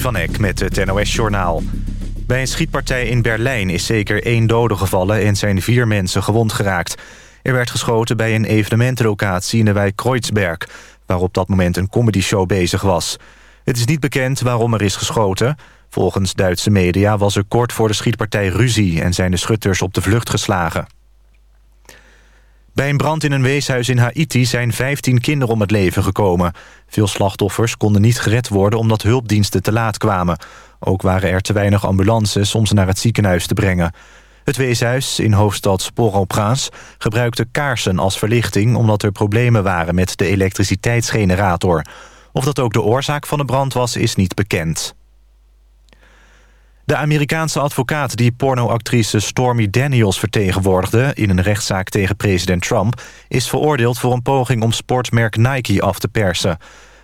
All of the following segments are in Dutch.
Van Eck met het NOS-journaal. Bij een schietpartij in Berlijn is zeker één dode gevallen... en zijn vier mensen gewond geraakt. Er werd geschoten bij een evenementenlocatie in de wijk Kreuzberg... waar op dat moment een comedyshow bezig was. Het is niet bekend waarom er is geschoten. Volgens Duitse media was er kort voor de schietpartij ruzie... en zijn de schutters op de vlucht geslagen. Bij een brand in een weeshuis in Haiti zijn 15 kinderen om het leven gekomen. Veel slachtoffers konden niet gered worden omdat hulpdiensten te laat kwamen. Ook waren er te weinig ambulances om ze naar het ziekenhuis te brengen. Het weeshuis in hoofdstad Port-au-Prince gebruikte kaarsen als verlichting... omdat er problemen waren met de elektriciteitsgenerator. Of dat ook de oorzaak van de brand was, is niet bekend. De Amerikaanse advocaat die pornoactrice Stormy Daniels vertegenwoordigde... in een rechtszaak tegen president Trump... is veroordeeld voor een poging om sportmerk Nike af te persen.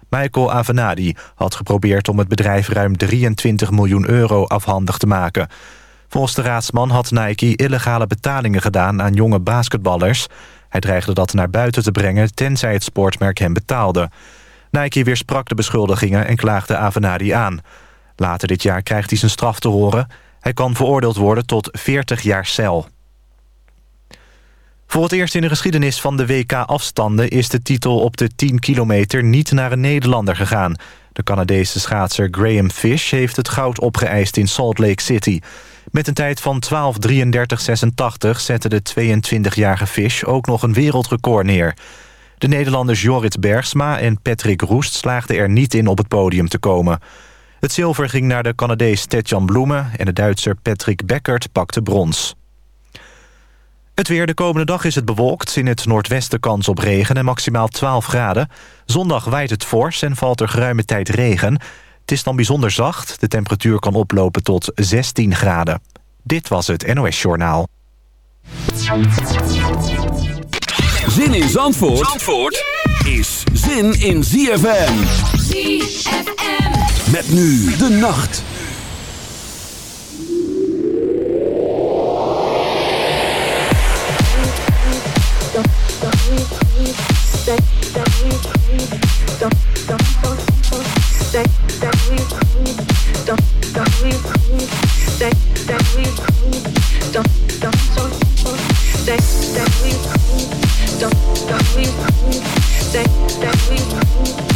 Michael Avenatti had geprobeerd om het bedrijf ruim 23 miljoen euro afhandig te maken. Volgens de raadsman had Nike illegale betalingen gedaan aan jonge basketballers. Hij dreigde dat naar buiten te brengen tenzij het sportmerk hem betaalde. Nike weersprak de beschuldigingen en klaagde Avenatti aan... Later dit jaar krijgt hij zijn straf te horen. Hij kan veroordeeld worden tot 40 jaar cel. Voor het eerst in de geschiedenis van de WK-afstanden... is de titel op de 10 kilometer niet naar een Nederlander gegaan. De Canadese schaatser Graham Fish heeft het goud opgeëist in Salt Lake City. Met een tijd van 12.33.86 zette de 22-jarige Fish ook nog een wereldrecord neer. De Nederlanders Jorrit Bergsma en Patrick Roest slaagden er niet in op het podium te komen... Het zilver ging naar de Canadees Tetjan Bloemen... en de Duitser Patrick Beckert pakte brons. Het weer de komende dag is het bewolkt. In het noordwesten kans op regen en maximaal 12 graden. Zondag waait het fors en valt er geruime tijd regen. Het is dan bijzonder zacht. De temperatuur kan oplopen tot 16 graden. Dit was het NOS Journaal. Zin in Zandvoort, Zandvoort is zin in ZFM. ZFM. Met nu de nacht. that we that we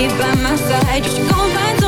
happy by my side, you go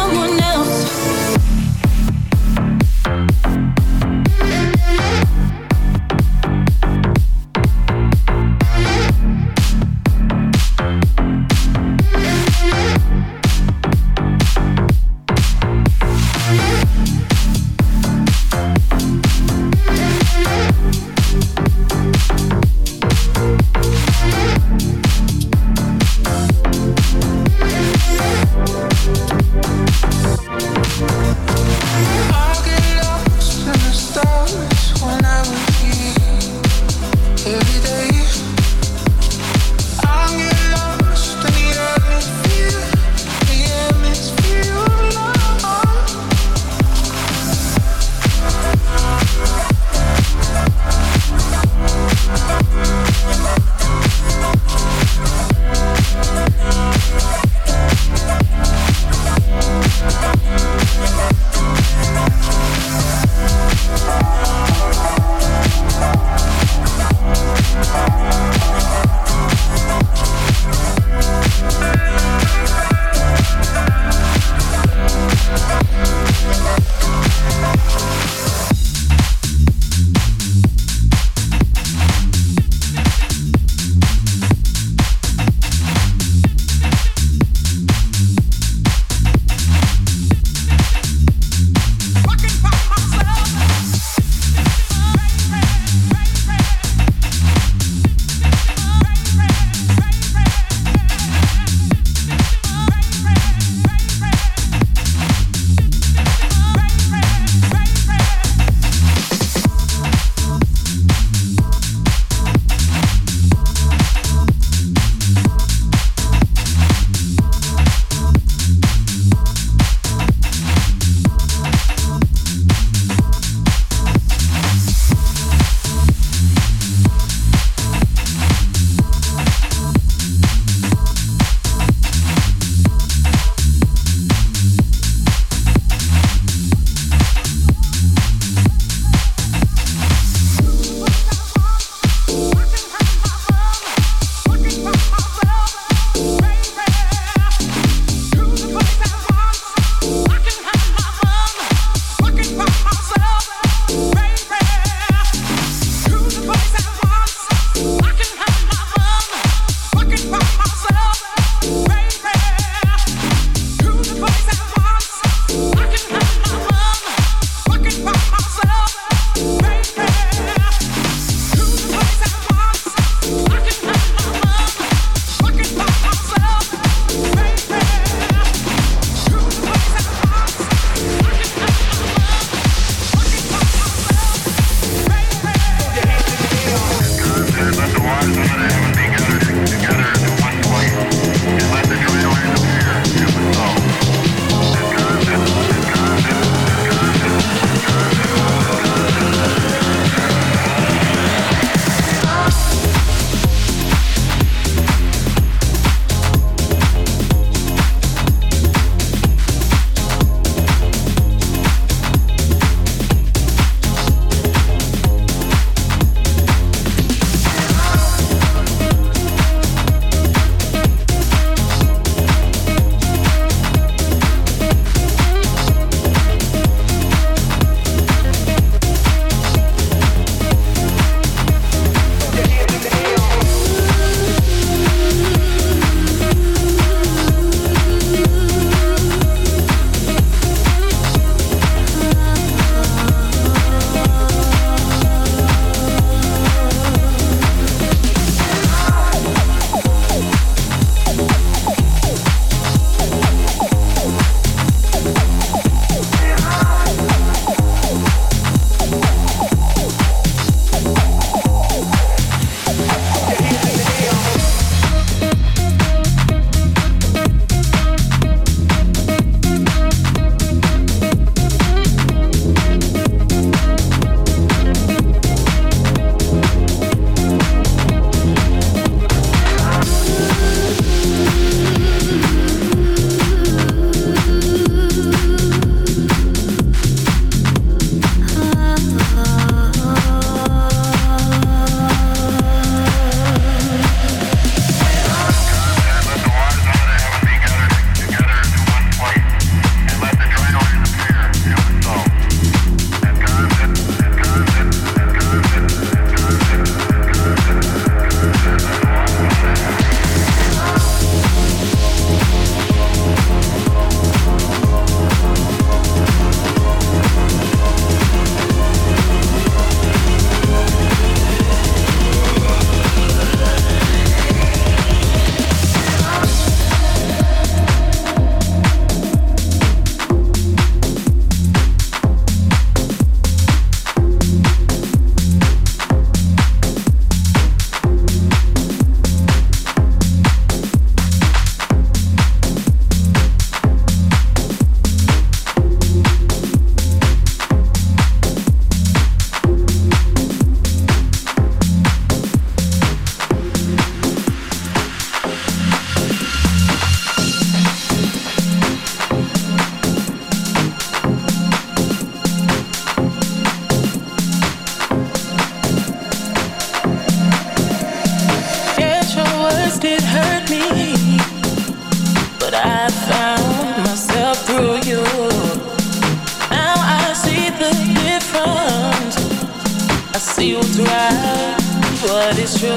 See you thrive, but it's true.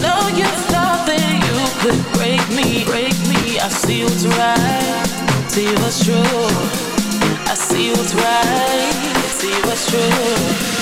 No, you thought that you could break me, break me. I see you thrive, see what's true. I see you thrive, see what's true.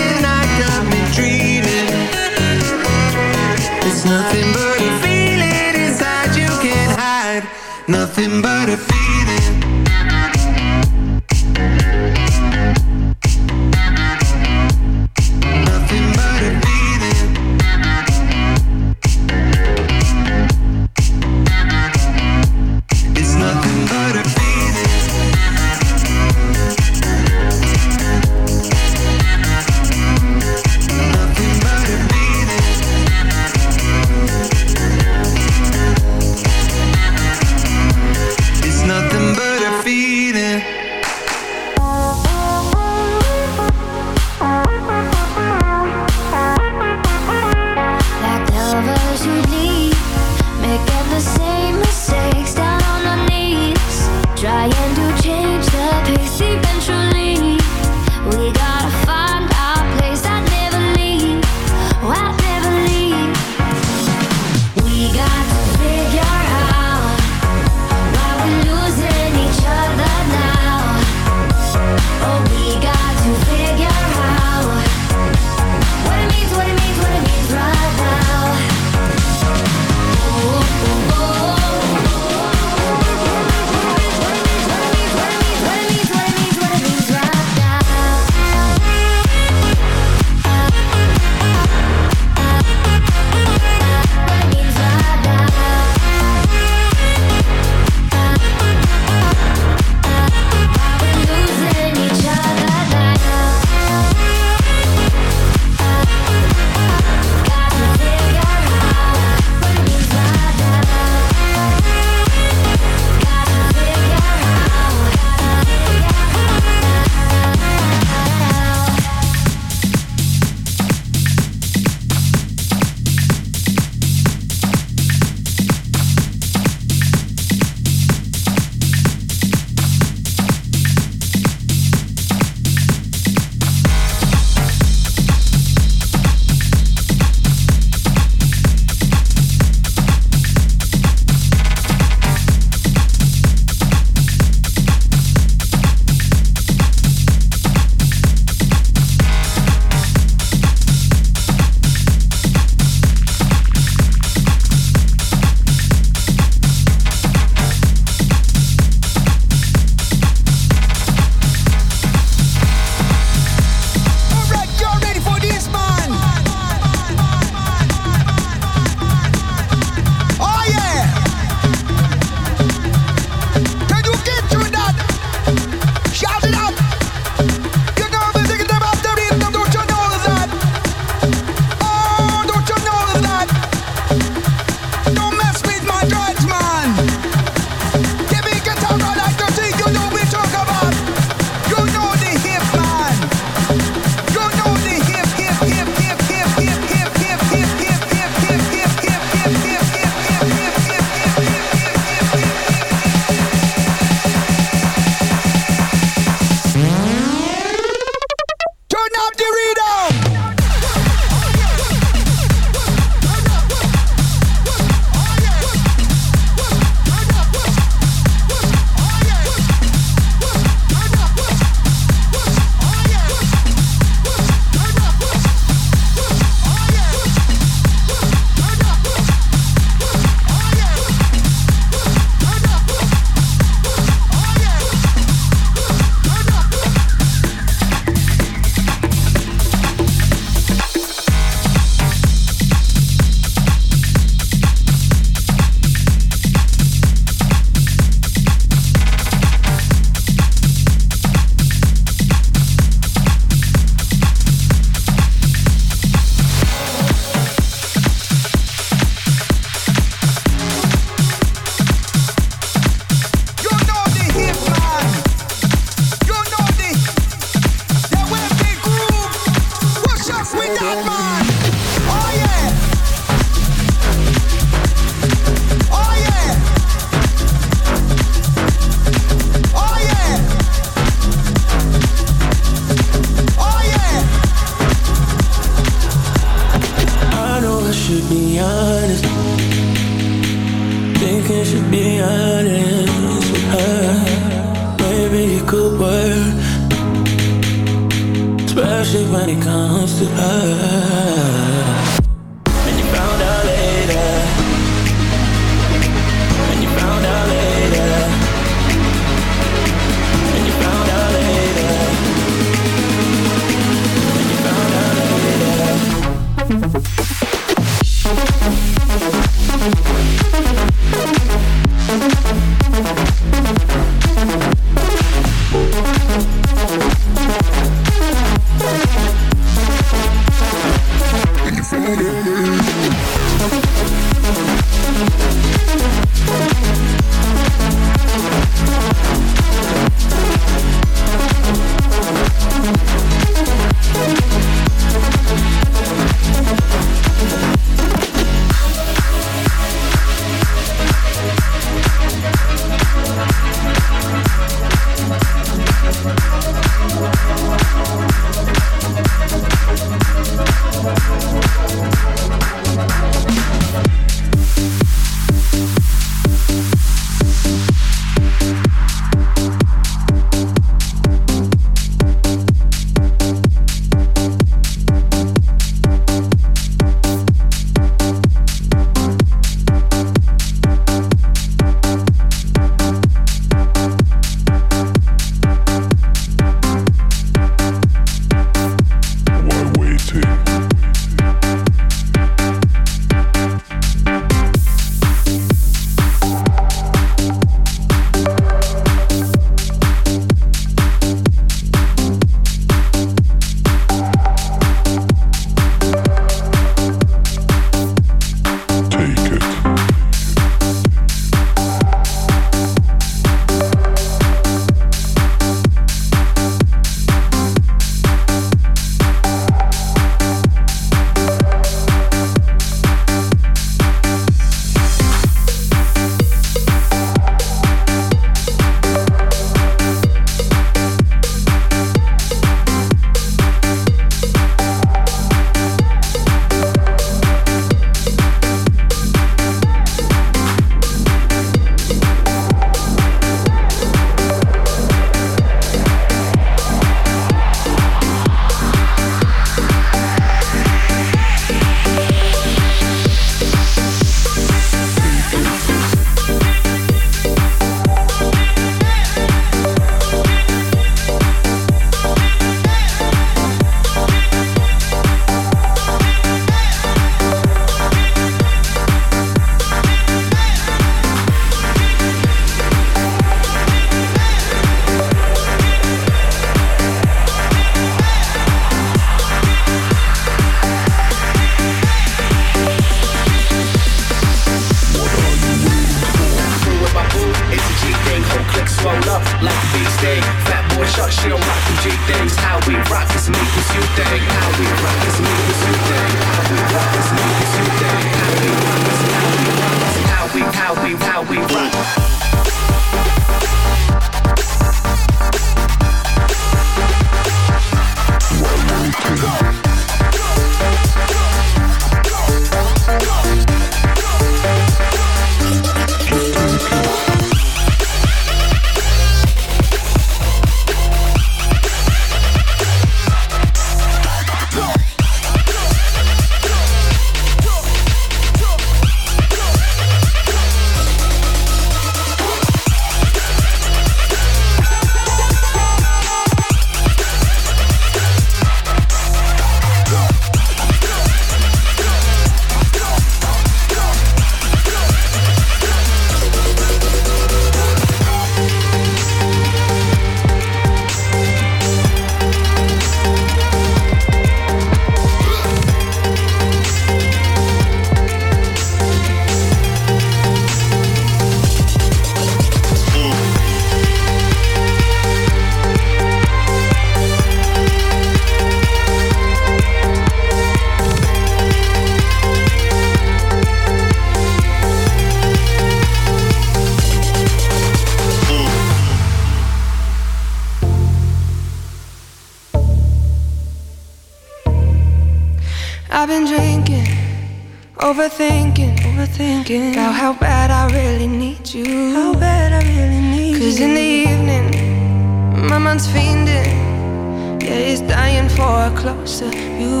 Overthinking, overthinking about how bad I really need you. How bad I really need you. Cause in the evening, my mind's fiending. Yeah, he's dying for a closer you.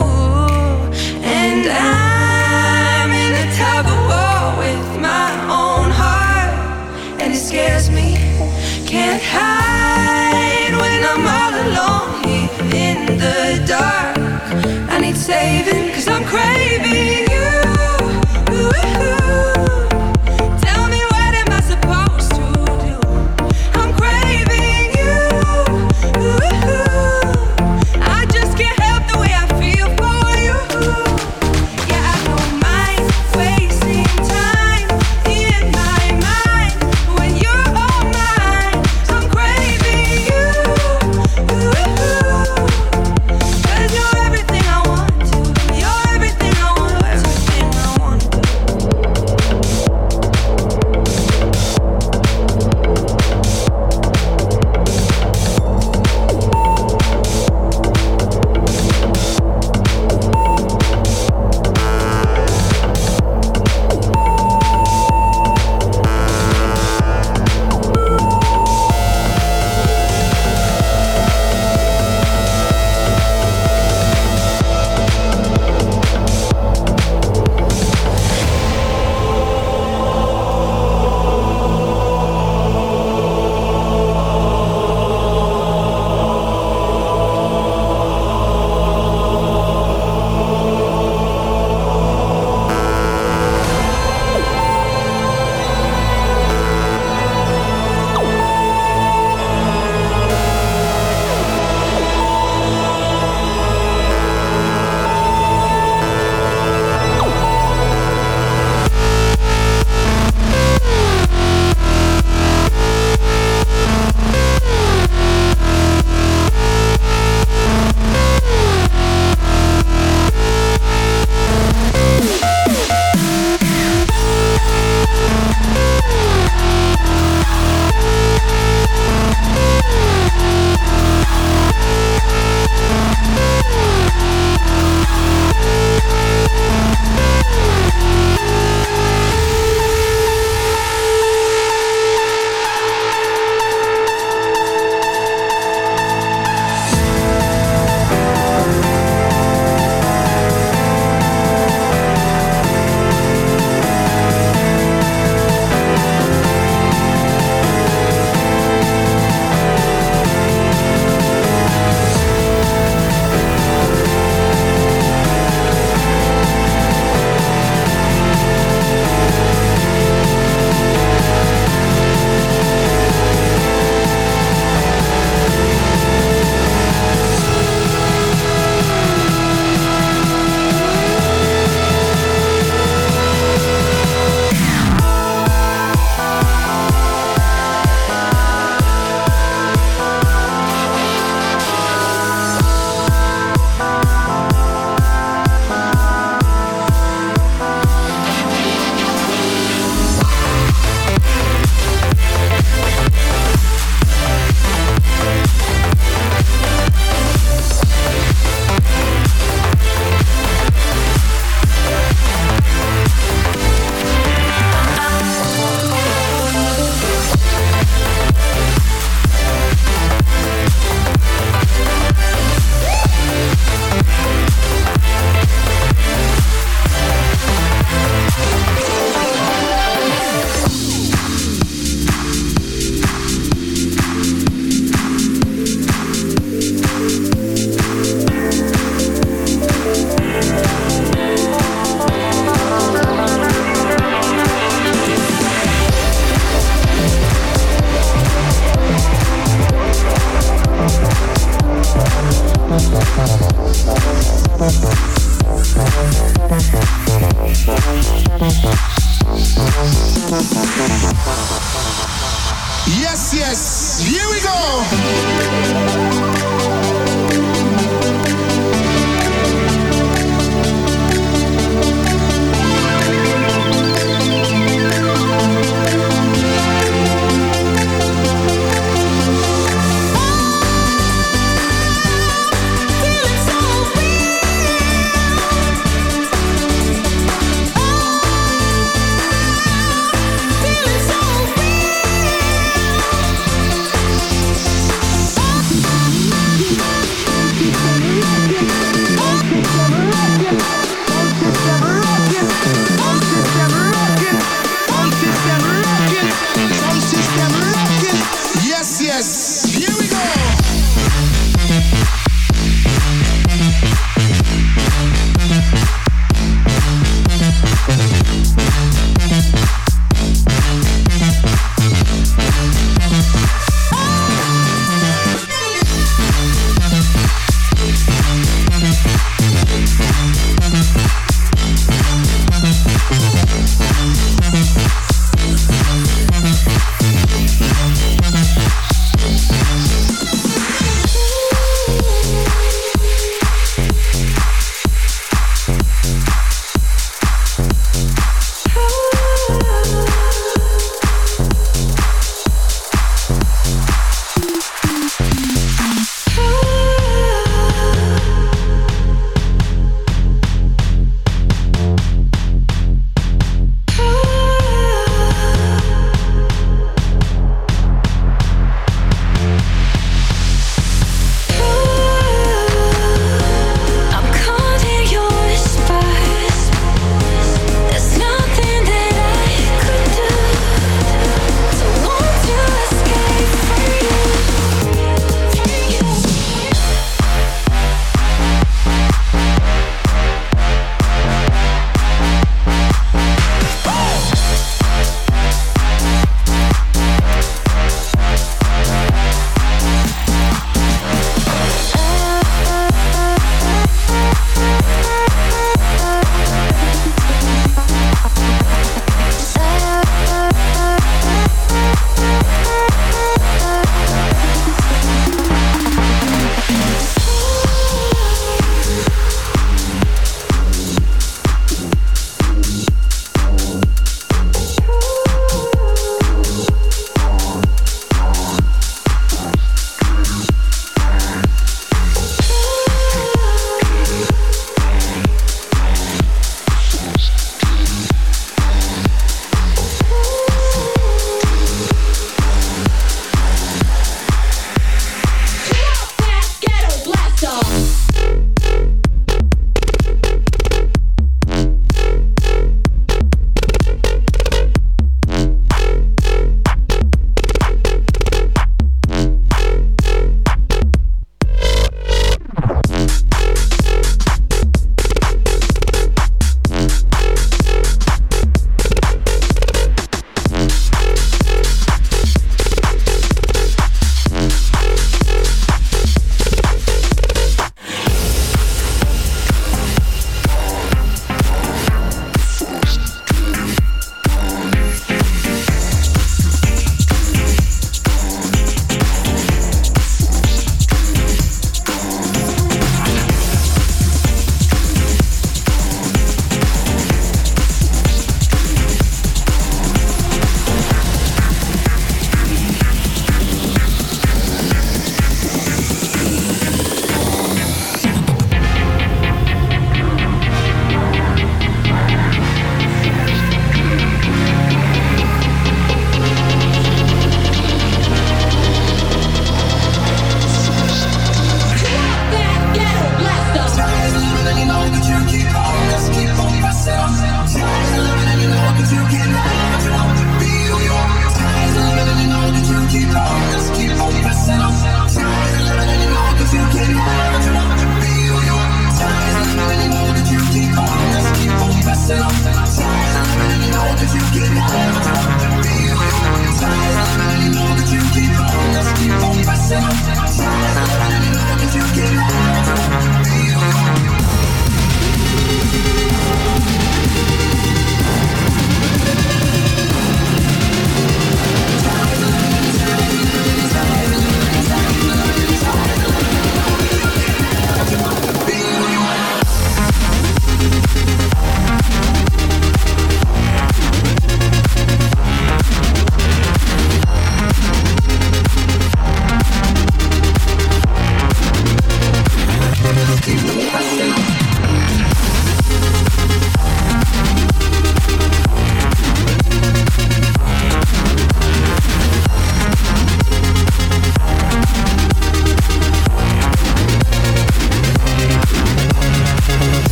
And I'm in a tug of war with my own heart. And it scares me. Can't hide when I'm all alone here in the dark. I need saving, cause I'm craving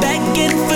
begging for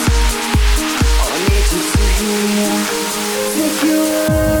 Take you on.